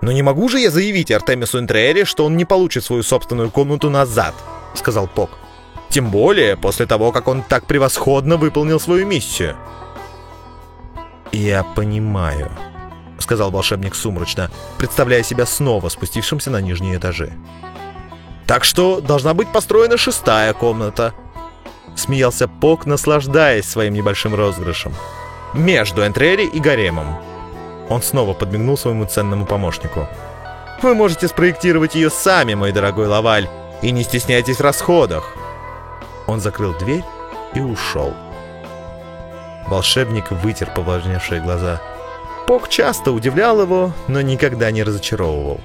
«Но не могу же я заявить Артемису Интреере, что он не получит свою собственную комнату назад», — сказал Пок. «Тем более после того, как он так превосходно выполнил свою миссию». «Я понимаю», — сказал волшебник сумрачно, представляя себя снова спустившимся на нижние этажи. «Так что должна быть построена шестая комната», — смеялся Пок, наслаждаясь своим небольшим розыгрышем между Энтрери и Гаремом. Он снова подмигнул своему ценному помощнику. «Вы можете спроектировать ее сами, мой дорогой Лаваль, и не стесняйтесь в расходах!» Он закрыл дверь и ушел. Волшебник вытер повлажневшие глаза. Пок часто удивлял его, но никогда не разочаровывал.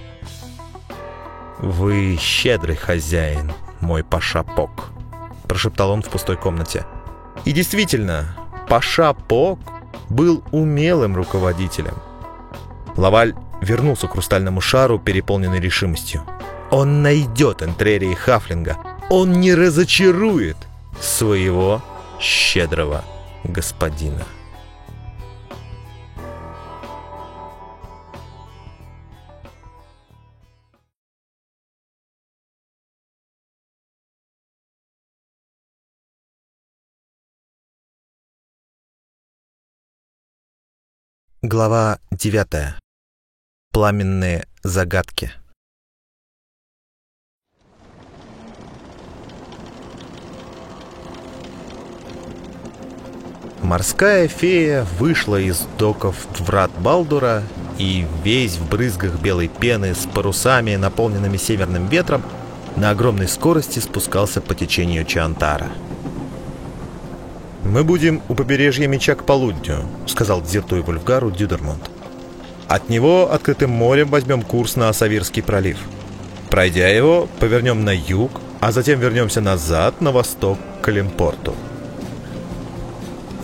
«Вы щедрый хозяин, мой Паша Пок», — прошептал он в пустой комнате. И действительно, Паша Пок был умелым руководителем. Лаваль вернулся к хрустальному шару, переполненный решимостью. Он найдет Энтрери и Хафлинга. Он не разочарует своего щедрого господина. Глава 9. Пламенные загадки. Морская фея вышла из доков врат Балдура и весь в брызгах белой пены с парусами, наполненными северным ветром, на огромной скорости спускался по течению Чантара. «Мы будем у побережья меча к полудню», — сказал Дзирту и Вульфгару Дюдермонт. «От него открытым морем возьмем курс на Савирский пролив. Пройдя его, повернем на юг, а затем вернемся назад на восток к Калимпорту».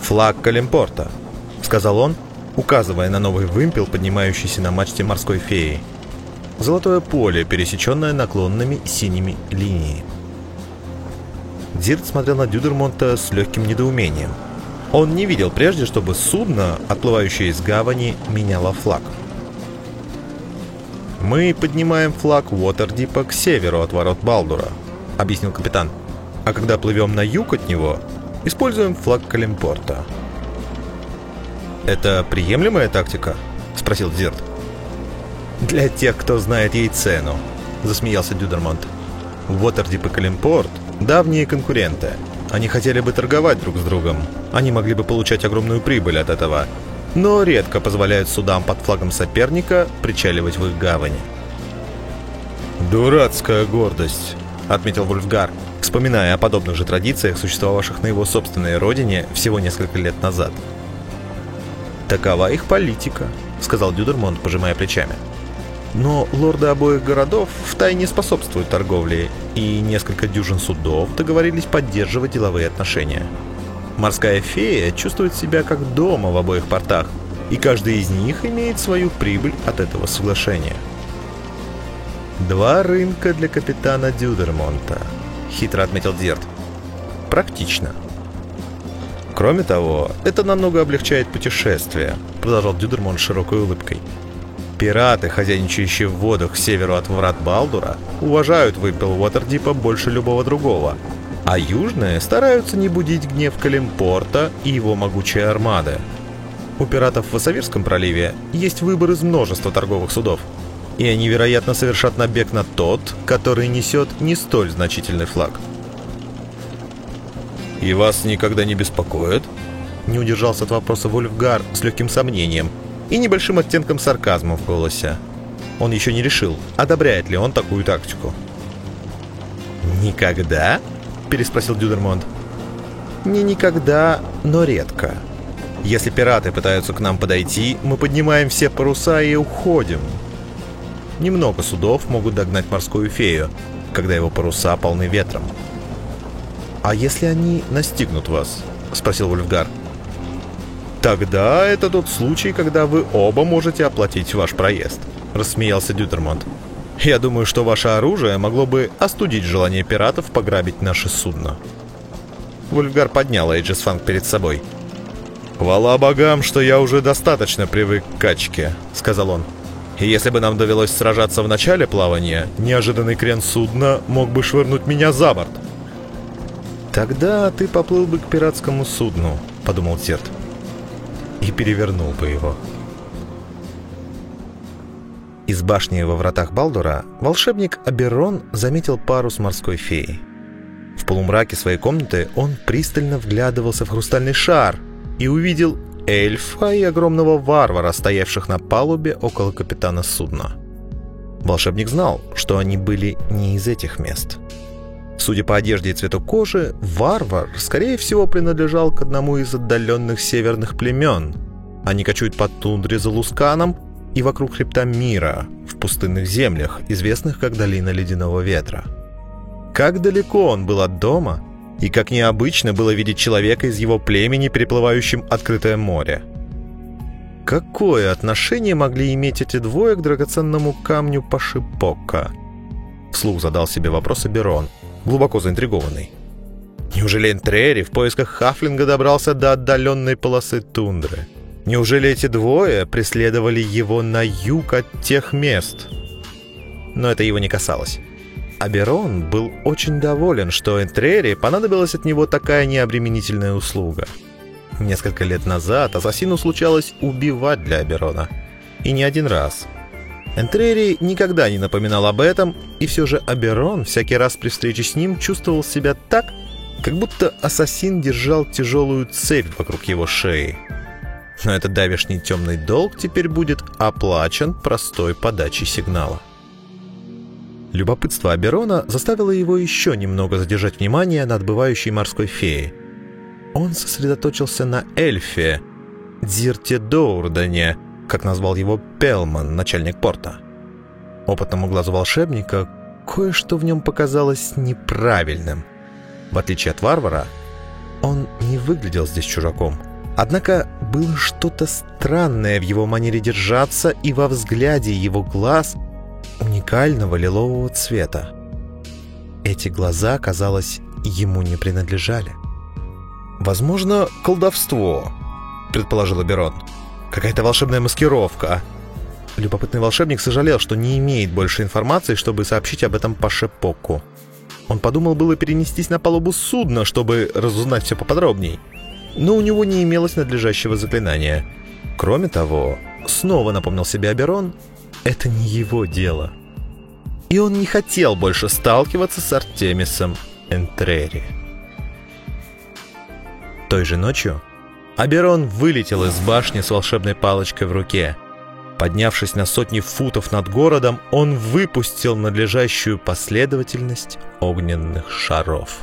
«Флаг Калимпорта», — сказал он, указывая на новый вымпел, поднимающийся на мачте морской феи. Золотое поле, пересеченное наклонными синими линиями. Дирт смотрел на Дюдермонта с легким недоумением. Он не видел прежде, чтобы судно, отплывающее из гавани, меняло флаг. «Мы поднимаем флаг Уотердипа к северу от ворот Балдура», — объяснил капитан. «А когда плывем на юг от него, используем флаг Калимпорта». «Это приемлемая тактика?» — спросил Дирт. «Для тех, кто знает ей цену», — засмеялся Дюдермонт. «Уотердип и Калимпорт давние конкуренты. Они хотели бы торговать друг с другом. Они могли бы получать огромную прибыль от этого. Но редко позволяют судам под флагом соперника причаливать в их гавани. «Дурацкая гордость», — отметил Вульфгар, вспоминая о подобных же традициях, существовавших на его собственной родине всего несколько лет назад. «Такова их политика», — сказал Дюдермонт, пожимая плечами. Но лорды обоих городов втайне способствуют торговле, и несколько дюжин судов договорились поддерживать деловые отношения. Морская фея чувствует себя как дома в обоих портах, и каждый из них имеет свою прибыль от этого соглашения. «Два рынка для капитана Дюдермонта», — хитро отметил Дерт. «Практично». «Кроме того, это намного облегчает путешествие», — продолжал Дюдермонт широкой улыбкой. Пираты, хозяйничающие в водах к северу от врат Балдура, уважают выпил Уотердипа больше любого другого, а южные стараются не будить гнев Калимпорта и его могучей армады. У пиратов в Осавирском проливе есть выбор из множества торговых судов, и они, вероятно, совершат набег на тот, который несет не столь значительный флаг. «И вас никогда не беспокоит?» Не удержался от вопроса Вольфгар с легким сомнением и небольшим оттенком сарказма в голосе. Он еще не решил, одобряет ли он такую тактику. «Никогда?» – переспросил Дюдермонд. «Не никогда, но редко. Если пираты пытаются к нам подойти, мы поднимаем все паруса и уходим. Немного судов могут догнать морскую фею, когда его паруса полны ветром. «А если они настигнут вас?» — спросил Вульфгар. «Тогда это тот случай, когда вы оба можете оплатить ваш проезд», — рассмеялся Дютермонт. «Я думаю, что ваше оружие могло бы остудить желание пиратов пограбить наше судно». Вульфгар поднял Эйджесфанг перед собой. «Хвала богам, что я уже достаточно привык к качке», — сказал он. И если бы нам довелось сражаться в начале плавания, неожиданный крен судна мог бы швырнуть меня за борт. «Тогда ты поплыл бы к пиратскому судну», — подумал Терт. «И перевернул бы его». Из башни во вратах Балдура волшебник Аберон заметил парус морской феи. В полумраке своей комнаты он пристально вглядывался в хрустальный шар и увидел эльфа и огромного варвара, стоявших на палубе около капитана судна. Волшебник знал, что они были не из этих мест. Судя по одежде и цвету кожи, варвар, скорее всего, принадлежал к одному из отдаленных северных племен. Они кочуют по тундре за Лусканом и вокруг хребта Мира, в пустынных землях, известных как Долина Ледяного Ветра. Как далеко он был от дома – и как необычно было видеть человека из его племени, переплывающим открытое море. Какое отношение могли иметь эти двое к драгоценному камню Пашипока? Вслух задал себе вопрос Аберон, глубоко заинтригованный. Неужели Энтрери в поисках Хафлинга добрался до отдаленной полосы тундры? Неужели эти двое преследовали его на юг от тех мест? Но это его не касалось. Аберон был очень доволен, что Энтрери понадобилась от него такая необременительная услуга. Несколько лет назад ассасину случалось убивать для Аберона. И не один раз. Энтрери никогда не напоминал об этом, и все же Аберон всякий раз при встрече с ним чувствовал себя так, как будто ассасин держал тяжелую цепь вокруг его шеи. Но этот давишний темный долг теперь будет оплачен простой подачей сигнала. Любопытство Аберона заставило его еще немного задержать внимание на отбывающей морской фее. Он сосредоточился на эльфе, Дзирте Доурдане, как назвал его Пелман, начальник порта. Опытному глазу волшебника кое-что в нем показалось неправильным. В отличие от варвара, он не выглядел здесь чужаком. Однако было что-то странное в его манере держаться и во взгляде его глаз, уникального лилового цвета. Эти глаза, казалось, ему не принадлежали. «Возможно, колдовство», — предположил Берон. «Какая-то волшебная маскировка». Любопытный волшебник сожалел, что не имеет больше информации, чтобы сообщить об этом Пашепоку. Он подумал было перенестись на палубу судна, чтобы разузнать все поподробней. Но у него не имелось надлежащего заклинания. Кроме того, снова напомнил себе Аберон, это не его дело. И он не хотел больше сталкиваться с Артемисом Энтрери. Той же ночью Аберон вылетел из башни с волшебной палочкой в руке. Поднявшись на сотни футов над городом, он выпустил надлежащую последовательность огненных шаров.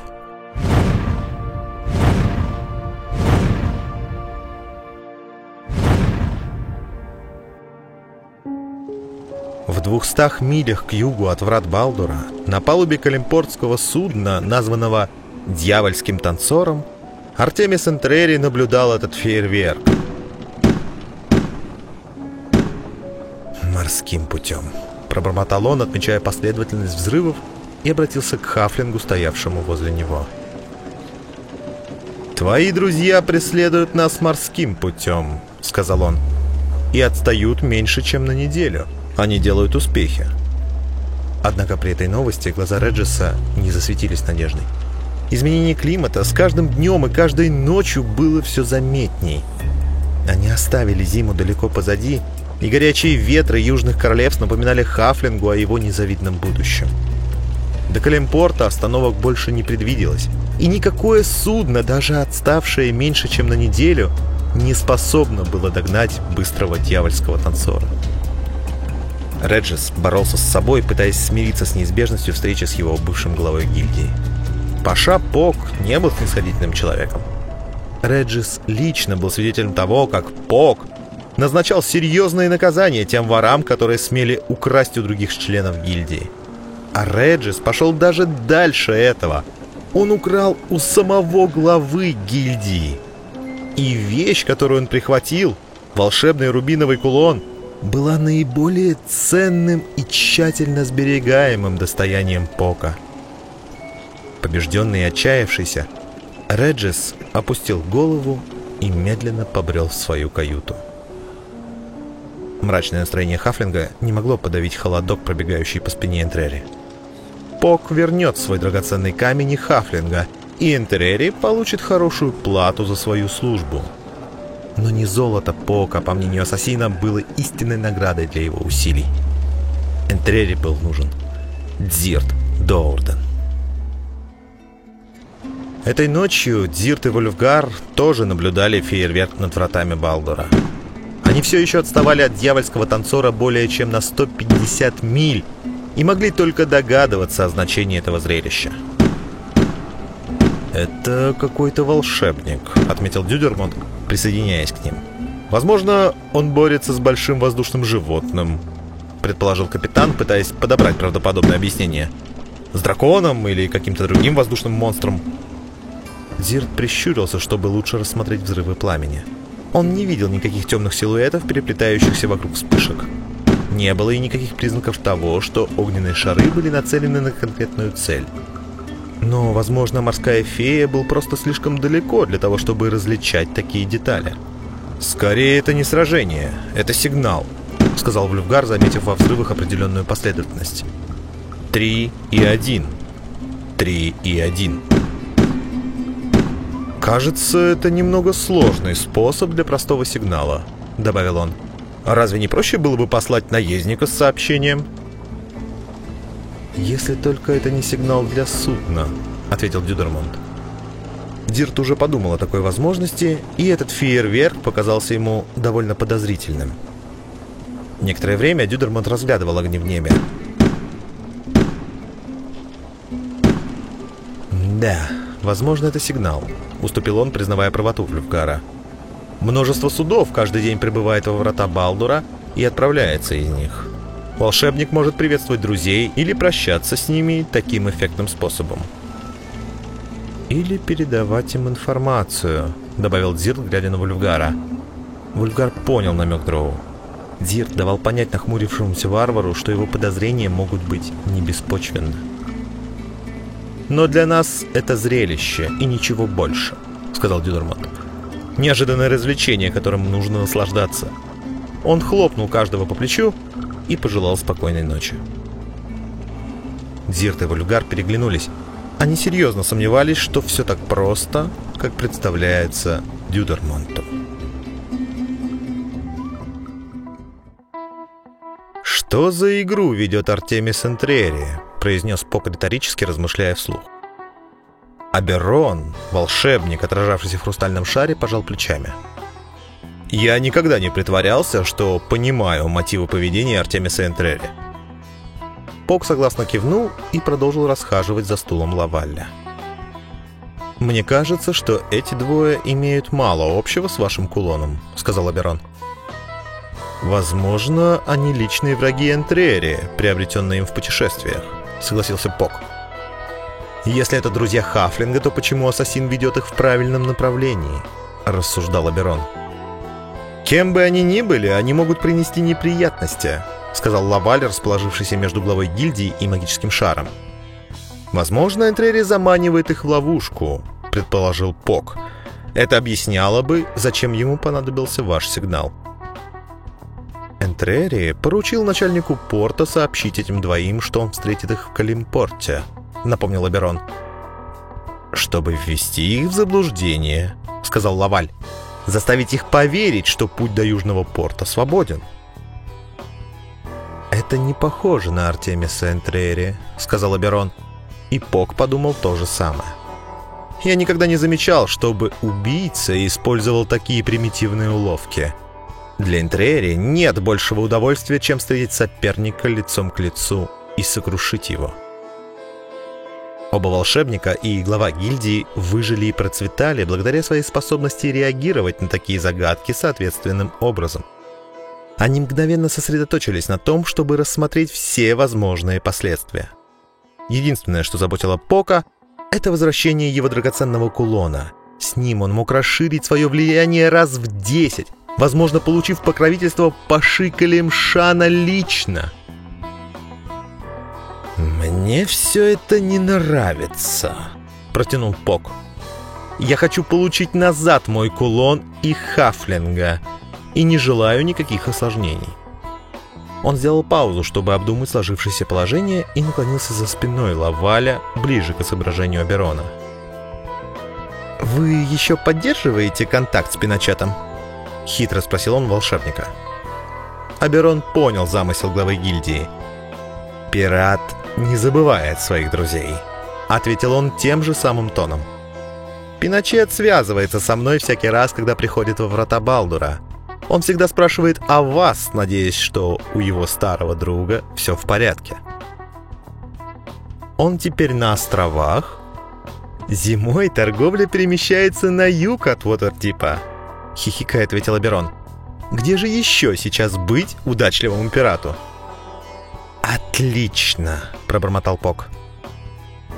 В двухстах милях к югу от врат Балдура, на палубе калимпортского судна, названного «Дьявольским танцором», Артемис Энтрери наблюдал этот фейерверк. «Морским путем», — пробормотал он, отмечая последовательность взрывов, и обратился к Хафлингу, стоявшему возле него. «Твои друзья преследуют нас морским путем», — сказал он, — «и отстают меньше, чем на неделю». Они делают успехи. Однако при этой новости глаза Реджеса не засветились надеждой. Изменение климата с каждым днем и каждой ночью было все заметней. Они оставили зиму далеко позади, и горячие ветры южных королевств напоминали Хафлингу о его незавидном будущем. До Калимпорта остановок больше не предвиделось, и никакое судно, даже отставшее меньше, чем на неделю, не способно было догнать быстрого дьявольского танцора. Реджис боролся с собой, пытаясь смириться с неизбежностью встречи с его бывшим главой гильдии. Паша Пок не был снисходительным человеком. Реджис лично был свидетелем того, как Пок назначал серьезные наказания тем ворам, которые смели украсть у других членов гильдии. А Реджис пошел даже дальше этого. Он украл у самого главы гильдии. И вещь, которую он прихватил, волшебный рубиновый кулон — была наиболее ценным и тщательно сберегаемым достоянием Пока. Побежденный и отчаявшийся, Реджис опустил голову и медленно побрел в свою каюту. Мрачное настроение Хафлинга не могло подавить холодок, пробегающий по спине Энтрери. Пок вернет свой драгоценный камень и Хафлинга, и Энтрери получит хорошую плату за свою службу — но не золото Пока, по мнению ассасина, было истинной наградой для его усилий. Энтрери был нужен Дзирт Доурден. Этой ночью Дзирт и Вольфгар тоже наблюдали фейерверк над вратами Балдора. Они все еще отставали от дьявольского танцора более чем на 150 миль и могли только догадываться о значении этого зрелища. «Это какой-то волшебник», — отметил Дюдермонт, присоединяясь к ним. «Возможно, он борется с большим воздушным животным», — предположил капитан, пытаясь подобрать правдоподобное объяснение. «С драконом или каким-то другим воздушным монстром?» Зирт прищурился, чтобы лучше рассмотреть взрывы пламени. Он не видел никаких темных силуэтов, переплетающихся вокруг вспышек. Не было и никаких признаков того, что огненные шары были нацелены на конкретную цель. Но, возможно, морская фея был просто слишком далеко для того, чтобы различать такие детали. «Скорее, это не сражение, это сигнал», — сказал Влюфгар, заметив во взрывах определенную последовательность. «Три и один. Три и один». «Кажется, это немного сложный способ для простого сигнала», — добавил он. «А разве не проще было бы послать наездника с сообщением?» «Если только это не сигнал для судна», — ответил Дюдермонт. Дирт уже подумал о такой возможности, и этот фейерверк показался ему довольно подозрительным. Некоторое время Дюдермонт разглядывал огни в небе. «Да, возможно, это сигнал», — уступил он, признавая правоту Флюфгара. «Множество судов каждый день прибывает во врата Балдура и отправляется из них. Волшебник может приветствовать друзей или прощаться с ними таким эффектным способом. «Или передавать им информацию», — добавил Дзирт, глядя на Вульфгара. Вульфгар понял намек Дроу. Дзирт давал понять нахмурившемуся варвару, что его подозрения могут быть не беспочвенны. «Но для нас это зрелище и ничего больше», — сказал Дюдермонт. «Неожиданное развлечение, которым нужно наслаждаться». Он хлопнул каждого по плечу и пожелал спокойной ночи. Зирт и Вульгар переглянулись. Они серьезно сомневались, что все так просто, как представляется Дюдермонту. «Что за игру ведет Артемис Энтрери?» — произнес Пок риторически, размышляя вслух. Аберон, волшебник, отражавшийся в хрустальном шаре, пожал плечами — я никогда не притворялся, что понимаю мотивы поведения Артемиса Энтрери. Пок согласно кивнул и продолжил расхаживать за стулом Лавалля. «Мне кажется, что эти двое имеют мало общего с вашим кулоном», — сказал Аберон. «Возможно, они личные враги Энтрери, приобретенные им в путешествиях», — согласился Пок. «Если это друзья Хафлинга, то почему ассасин ведет их в правильном направлении?» — рассуждал Аберон. «Кем бы они ни были, они могут принести неприятности», — сказал Лаваль, расположившийся между главой гильдии и магическим шаром. «Возможно, Энтрери заманивает их в ловушку», — предположил Пок. «Это объясняло бы, зачем ему понадобился ваш сигнал». Энтрери поручил начальнику порта сообщить этим двоим, что он встретит их в Калимпорте, напомнил Аберон. «Чтобы ввести их в заблуждение», — сказал Лаваль. заставить их поверить, что путь до Южного порта свободен. «Это не похоже на Артемиса Энтрери», — сказал Аберон. И Пок подумал то же самое. Я никогда не замечал, чтобы убийца использовал такие примитивные уловки. Для Энтрери нет большего удовольствия, чем встретить соперника лицом к лицу и сокрушить его. Оба волшебника и глава гильдии выжили и процветали благодаря своей способности реагировать на такие загадки соответственным образом. Они мгновенно сосредоточились на том, чтобы рассмотреть все возможные последствия. Единственное, что заботило Пока, это возвращение его драгоценного кулона. С ним он мог расширить свое влияние раз в десять, возможно, получив покровительство Паши Шана лично – «Мне все это не нравится», — протянул Пок. «Я хочу получить назад мой кулон и хафлинга, и не желаю никаких осложнений». Он сделал паузу, чтобы обдумать сложившееся положение, и наклонился за спиной Лаваля, ближе к изображению Аберона. «Вы еще поддерживаете контакт с Пиночетом?» — хитро спросил он волшебника. Аберон понял замысел главы гильдии. «Пират не забывает своих друзей», — ответил он тем же самым тоном. «Пиночет связывается со мной всякий раз, когда приходит во врата Балдура. Он всегда спрашивает о вас, надеясь, что у его старого друга все в порядке». «Он теперь на островах?» «Зимой торговля перемещается на юг от Уотертипа», — хихикая ответил Аберон. «Где же еще сейчас быть удачливому пирату?» «Отлично!» — пробормотал Пок.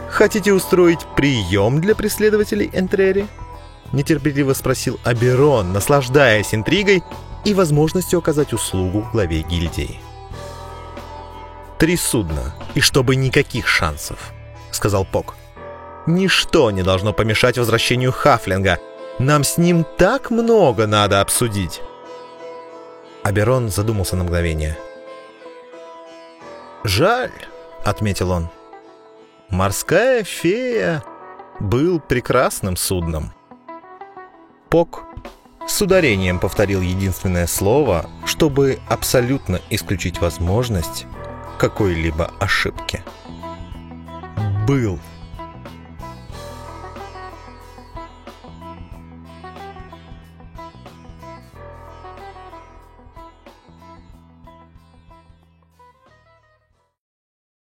«Хотите устроить прием для преследователей Энтрери?» — нетерпеливо спросил Аберон, наслаждаясь интригой и возможностью оказать услугу главе гильдии. «Три судна, и чтобы никаких шансов», — сказал Пок. «Ничто не должно помешать возвращению Хафлинга. Нам с ним так много надо обсудить». Аберон задумался на мгновение — «Жаль», — отметил он. «Морская фея был прекрасным судном». Пок с ударением повторил единственное слово, чтобы абсолютно исключить возможность какой-либо ошибки. «Был».